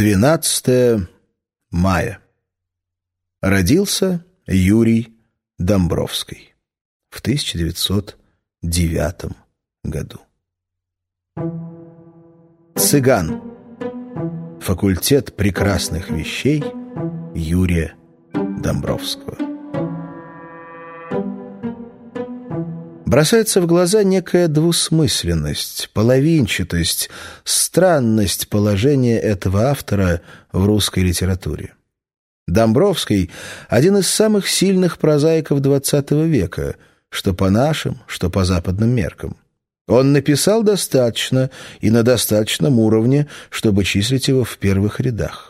12 мая. Родился Юрий Домбровский в 1909 году. Цыган. Факультет прекрасных вещей Юрия Домбровского. Бросается в глаза некая двусмысленность, половинчатость, странность положения этого автора в русской литературе. Домбровский – один из самых сильных прозаиков XX века, что по нашим, что по западным меркам. Он написал достаточно и на достаточном уровне, чтобы числить его в первых рядах.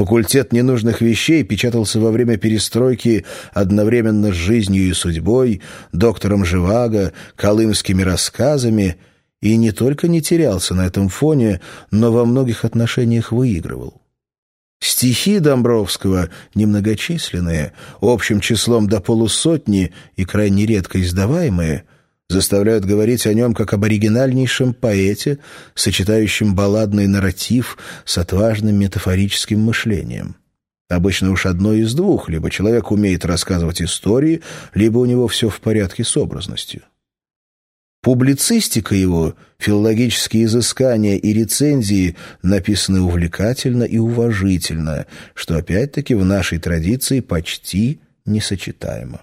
Факультет ненужных вещей печатался во время перестройки одновременно с жизнью и судьбой, доктором Живаго, колымскими рассказами и не только не терялся на этом фоне, но во многих отношениях выигрывал. Стихи Домбровского, немногочисленные, общим числом до полусотни и крайне редко издаваемые – заставляют говорить о нем как об оригинальнейшем поэте, сочетающем балладный нарратив с отважным метафорическим мышлением. Обычно уж одно из двух, либо человек умеет рассказывать истории, либо у него все в порядке с образностью. Публицистика его, филологические изыскания и рецензии написаны увлекательно и уважительно, что опять-таки в нашей традиции почти несочетаемо.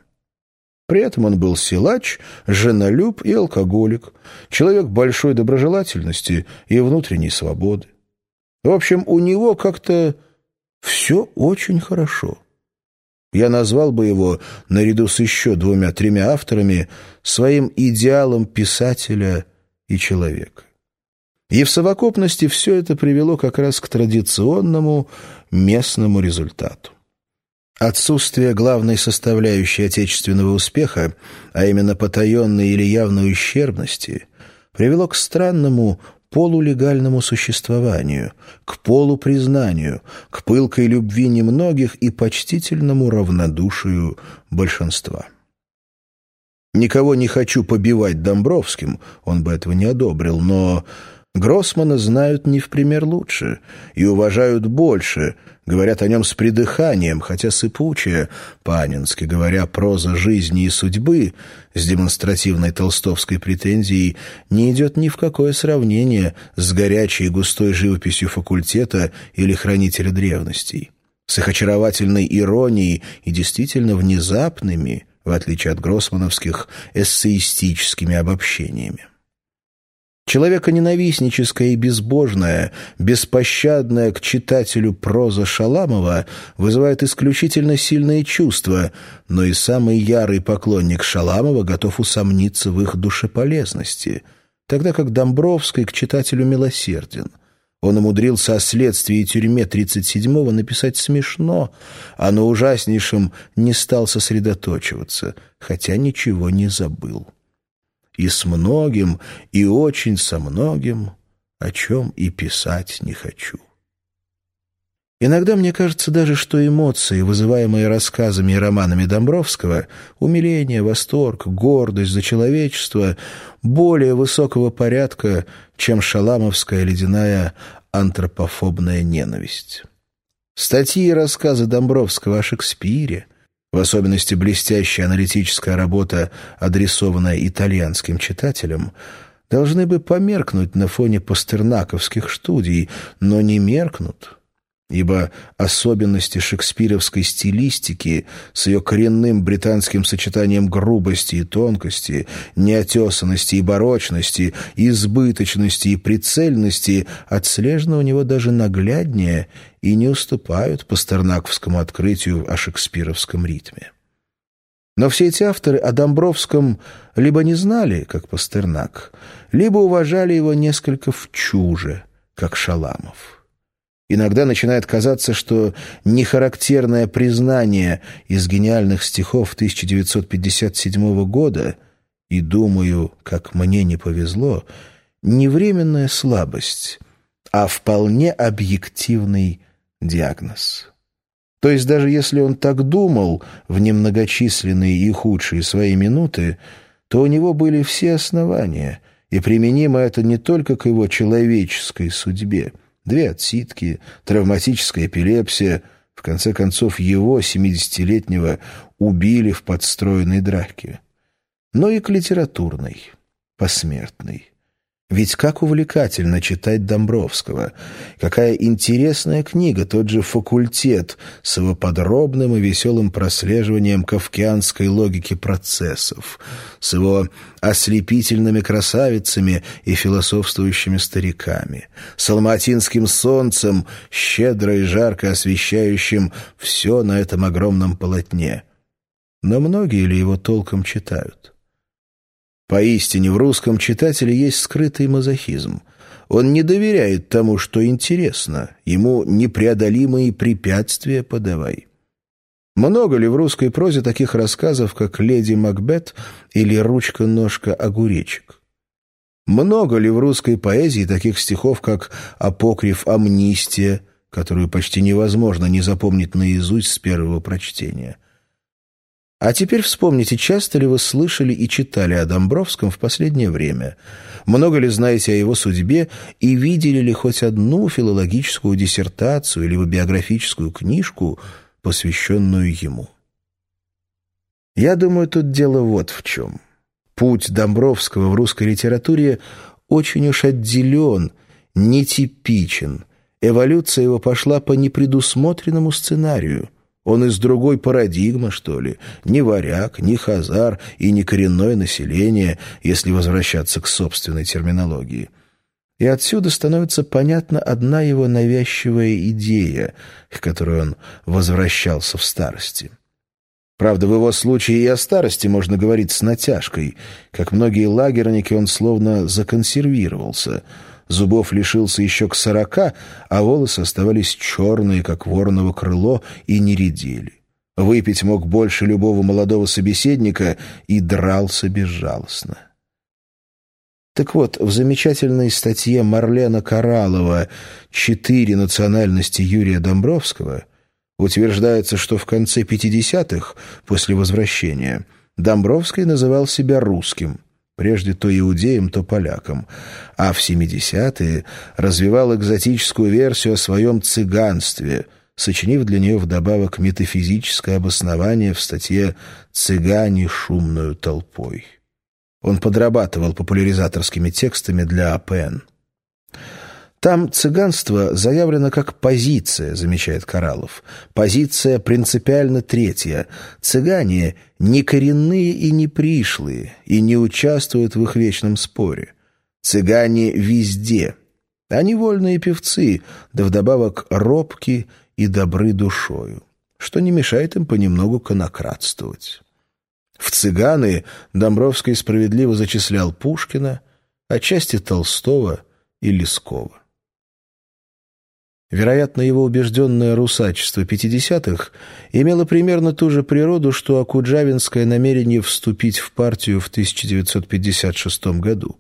При этом он был силач, женолюб и алкоголик, человек большой доброжелательности и внутренней свободы. В общем, у него как-то все очень хорошо. Я назвал бы его, наряду с еще двумя-тремя авторами, своим идеалом писателя и человека. И в совокупности все это привело как раз к традиционному местному результату. Отсутствие главной составляющей отечественного успеха, а именно потаенной или явной ущербности, привело к странному полулегальному существованию, к полупризнанию, к пылкой любви немногих и почтительному равнодушию большинства. Никого не хочу побивать Домбровским, он бы этого не одобрил, но Гроссмана знают не в пример лучше и уважают больше, говорят о нем с придыханием, хотя сыпучая, по-анински говоря, проза жизни и судьбы с демонстративной толстовской претензией не идет ни в какое сравнение с горячей и густой живописью факультета или хранителя древностей, с их очаровательной иронией и действительно внезапными, в отличие от гроссмановских, эссеистическими обобщениями. Человеконенавистническая и безбожная, беспощадная к читателю проза Шаламова вызывает исключительно сильные чувства, но и самый ярый поклонник Шаламова готов усомниться в их душеполезности, тогда как Домбровский к читателю милосерден. Он умудрился о следствии и тюрьме 37-го написать смешно, а на ужаснейшем не стал сосредоточиваться, хотя ничего не забыл и с многим, и очень со многим, о чем и писать не хочу. Иногда мне кажется даже, что эмоции, вызываемые рассказами и романами Домбровского, умиление, восторг, гордость за человечество, более высокого порядка, чем шаламовская ледяная антропофобная ненависть. Статьи и рассказы Домбровского о Шекспире — в особенности блестящая аналитическая работа, адресованная итальянским читателям, должны бы померкнуть на фоне пастернаковских студий, но не меркнут, ибо особенности шекспировской стилистики с ее коренным британским сочетанием грубости и тонкости, неотесанности и барочности, избыточности и прицельности отслежены у него даже нагляднее и не уступают пастернаковскому открытию о шекспировском ритме. Но все эти авторы о Домбровском либо не знали, как Пастернак, либо уважали его несколько в чуже, как Шаламов. Иногда начинает казаться, что нехарактерное признание из гениальных стихов 1957 года и думаю, как мне не повезло, не временная слабость, а вполне объективный диагноз. То есть даже если он так думал в немногочисленные и худшие свои минуты, то у него были все основания, и применимо это не только к его человеческой судьбе – Две отсидки, травматическая эпилепсия. В конце концов, его, семидесятилетнего, убили в подстроенной драке. Но и к литературной, посмертной. Ведь как увлекательно читать Домбровского. Какая интересная книга, тот же «Факультет» с его подробным и веселым прослеживанием кавкианской логики процессов, с его ослепительными красавицами и философствующими стариками, с алматинским солнцем, щедро и жарко освещающим все на этом огромном полотне. Но многие ли его толком читают? Поистине в русском читателе есть скрытый мазохизм. Он не доверяет тому, что интересно, ему непреодолимые препятствия подавай. Много ли в русской прозе таких рассказов, как «Леди Макбет» или «Ручка-ножка-огуречек»? Много ли в русской поэзии таких стихов, как «Апокриф Амнистия», которую почти невозможно не запомнить наизусть с первого прочтения – а теперь вспомните, часто ли вы слышали и читали о Домбровском в последнее время? Много ли знаете о его судьбе и видели ли хоть одну филологическую диссертацию или биографическую книжку, посвященную ему? Я думаю, тут дело вот в чем. Путь Домбровского в русской литературе очень уж отделен, нетипичен. Эволюция его пошла по непредусмотренному сценарию – он из другой парадигмы, что ли? Ни варяг, ни хазар и ни коренное население, если возвращаться к собственной терминологии. И отсюда становится понятна одна его навязчивая идея, к которой он возвращался в старости. Правда, в его случае и о старости можно говорить с натяжкой. Как многие лагерники, он словно законсервировался — Зубов лишился еще к сорока, а волосы оставались черные, как вороново крыло, и не редели. Выпить мог больше любого молодого собеседника и дрался безжалостно. Так вот, в замечательной статье Марлена Коралова «Четыре национальности Юрия Домбровского» утверждается, что в конце 50-х, после возвращения, Домбровский называл себя русским – прежде то иудеям, то полякам, а в 70-е развивал экзотическую версию о своем цыганстве, сочинив для нее вдобавок метафизическое обоснование в статье «Цыгане шумную толпой». Он подрабатывал популяризаторскими текстами для АПН. Там цыганство заявлено как позиция, замечает Кораллов. Позиция принципиально третья. Цыгане не коренные и не пришлые, и не участвуют в их вечном споре. Цыгане везде. Они вольные певцы, да вдобавок робки и добры душою, что не мешает им понемногу конократствовать. В цыганы Домбровский справедливо зачислял Пушкина, отчасти Толстого и Лескова. Вероятно, его убежденное русачество 50-х имело примерно ту же природу, что акуджавинское намерение вступить в партию в 1956 году.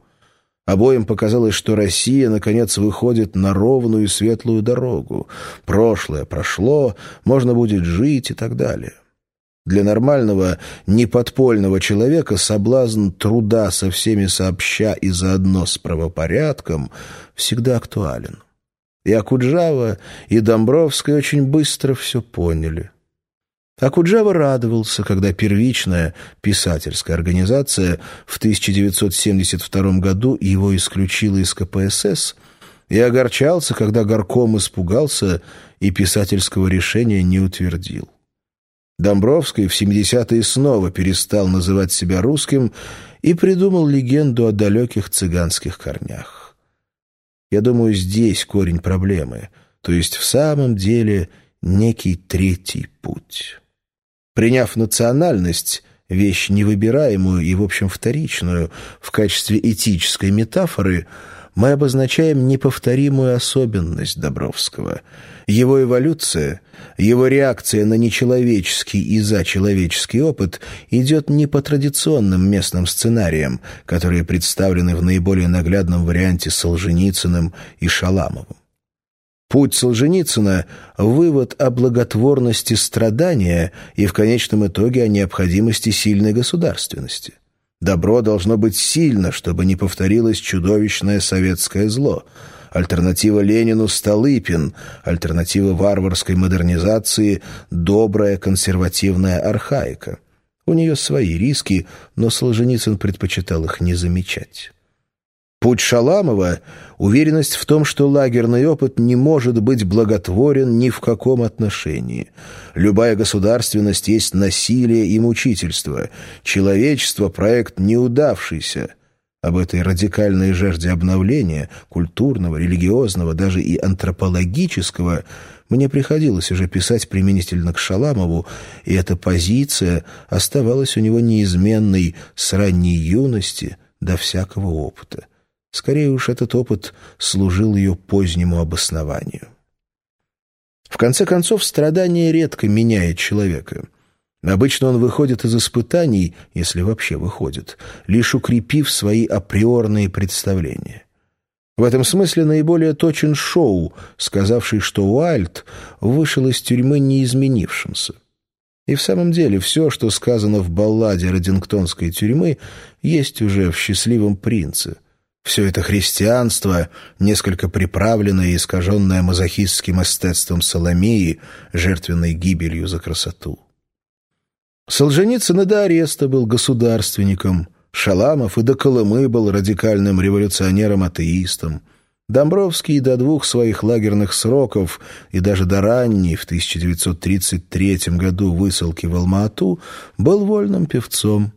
Обоим показалось, что Россия, наконец, выходит на ровную и светлую дорогу. Прошлое прошло, можно будет жить и так далее. Для нормального, неподпольного человека соблазн труда со всеми сообща и заодно с правопорядком всегда актуален. И Акуджава, и Домбровский очень быстро все поняли. Акуджава радовался, когда первичная писательская организация в 1972 году его исключила из КПСС, и огорчался, когда горком испугался и писательского решения не утвердил. Домбровский в 70-е снова перестал называть себя русским и придумал легенду о далеких цыганских корнях. Я думаю, здесь корень проблемы, то есть в самом деле некий третий путь. Приняв национальность, вещь невыбираемую и, в общем, вторичную, в качестве этической метафоры, мы обозначаем неповторимую особенность Добровского — его эволюция, его реакция на нечеловеческий и зачеловеческий опыт идет не по традиционным местным сценариям, которые представлены в наиболее наглядном варианте Солженицыным и Шаламовым. Путь Солженицына — вывод о благотворности страдания и в конечном итоге о необходимости сильной государственности. Добро должно быть сильно, чтобы не повторилось чудовищное советское зло — альтернатива Ленину Столыпин, альтернатива варварской модернизации добрая консервативная архаика. У нее свои риски, но Солженицын предпочитал их не замечать. Путь Шаламова — уверенность в том, что лагерный опыт не может быть благотворен ни в каком отношении. Любая государственность есть насилие и мучительство. Человечество — проект неудавшийся. Об этой радикальной жажде обновления, культурного, религиозного, даже и антропологического, мне приходилось уже писать применительно к Шаламову, и эта позиция оставалась у него неизменной с ранней юности до всякого опыта. Скорее уж этот опыт служил ее позднему обоснованию. В конце концов, страдание редко меняет человека. Обычно он выходит из испытаний, если вообще выходит, лишь укрепив свои априорные представления. В этом смысле наиболее точен Шоу, сказавший, что Уайльд вышел из тюрьмы неизменившимся. И в самом деле все, что сказано в балладе Родингтонской тюрьмы, есть уже в «Счастливом принце», все это христианство, несколько приправленное и искаженное мазохистским эстетством Соломеи, жертвенной гибелью за красоту. Солженицын и до ареста был государственником, Шаламов и до Колымы был радикальным революционером-атеистом, Домбровский до двух своих лагерных сроков и даже до ранней, в 1933 году, высылки в Алма-Ату был вольным певцом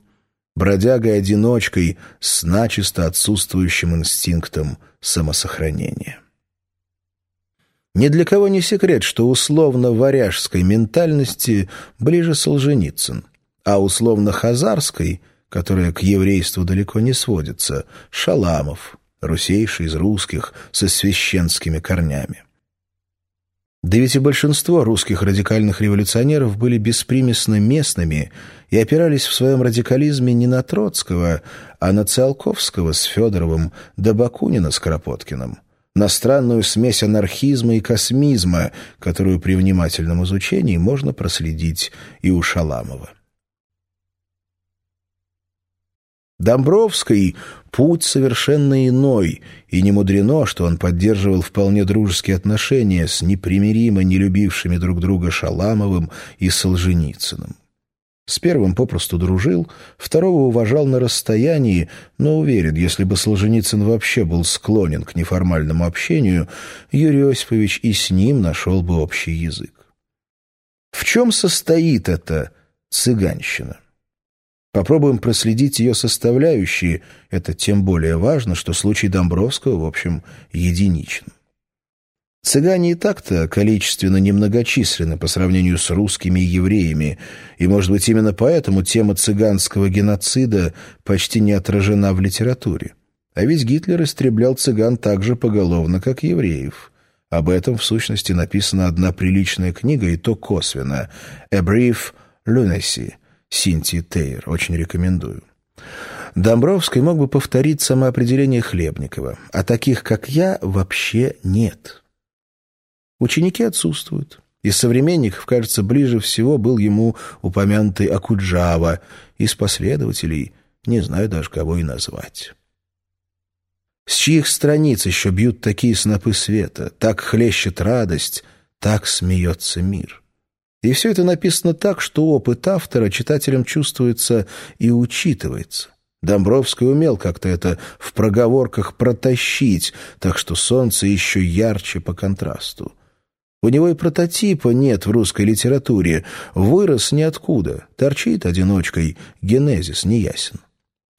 бродягой-одиночкой с начисто отсутствующим инстинктом самосохранения. Ни для кого не секрет, что условно-варяжской ментальности ближе Солженицын, а условно-хазарской, которая к еврейству далеко не сводится, Шаламов, русейший из русских, со священскими корнями. Да ведь и большинство русских радикальных революционеров были беспримесно местными и опирались в своем радикализме не на Троцкого, а на Циолковского с Федоровым да Бакунина с Кропоткиным, на странную смесь анархизма и космизма, которую при внимательном изучении можно проследить и у Шаламова. Домбровский — путь совершенно иной, и не мудрено, что он поддерживал вполне дружеские отношения с непримиримо не любившими друг друга Шаламовым и Солженицыным. С первым попросту дружил, второго уважал на расстоянии, но уверен, если бы Солженицын вообще был склонен к неформальному общению, Юрий Осипович и с ним нашел бы общий язык. В чем состоит эта цыганщина? Попробуем проследить ее составляющие. Это тем более важно, что случай Домбровского, в общем, единичен. Цыгане и так-то количественно немногочисленны по сравнению с русскими и евреями, и, может быть, именно поэтому тема цыганского геноцида почти не отражена в литературе. А ведь Гитлер истреблял цыган так же поголовно, как евреев. Об этом, в сущности, написана одна приличная книга, и то косвенно «A Brief Lunacy» Синтии Тейр. Очень рекомендую. Домбровский мог бы повторить самоопределение Хлебникова, а таких, как я, вообще нет. Ученики отсутствуют. Из современников, кажется, ближе всего был ему упомянутый Акуджава, из последователей не знаю даже, кого и назвать. С чьих страниц еще бьют такие снопы света, так хлещет радость, так смеется мир? И все это написано так, что опыт автора читателям чувствуется и учитывается. Домбровский умел как-то это в проговорках протащить, так что солнце еще ярче по контрасту. У него и прототипа нет в русской литературе, вырос ниоткуда, торчит одиночкой, генезис неясен.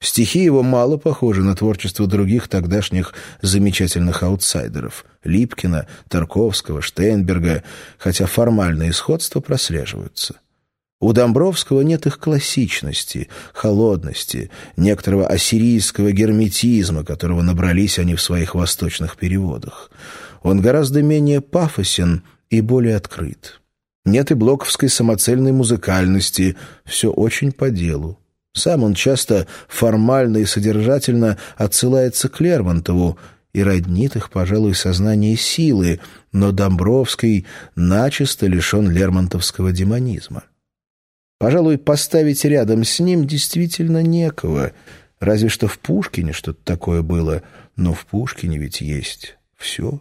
Стихи его мало похожи на творчество других тогдашних замечательных аутсайдеров — Липкина, Тарковского, Штейнберга, хотя формальные сходства прослеживаются. У Домбровского нет их классичности, холодности, некоторого ассирийского герметизма, которого набрались они в своих восточных переводах. Он гораздо менее пафосен и более открыт. Нет и блоковской самоцельной музыкальности, все очень по делу. Сам он часто формально и содержательно отсылается к Лермонтову и роднит их, пожалуй, сознание силы, но Домбровский начисто лишен лермонтовского демонизма. Пожалуй, поставить рядом с ним действительно некого, разве что в Пушкине что-то такое было, но в Пушкине ведь есть Все.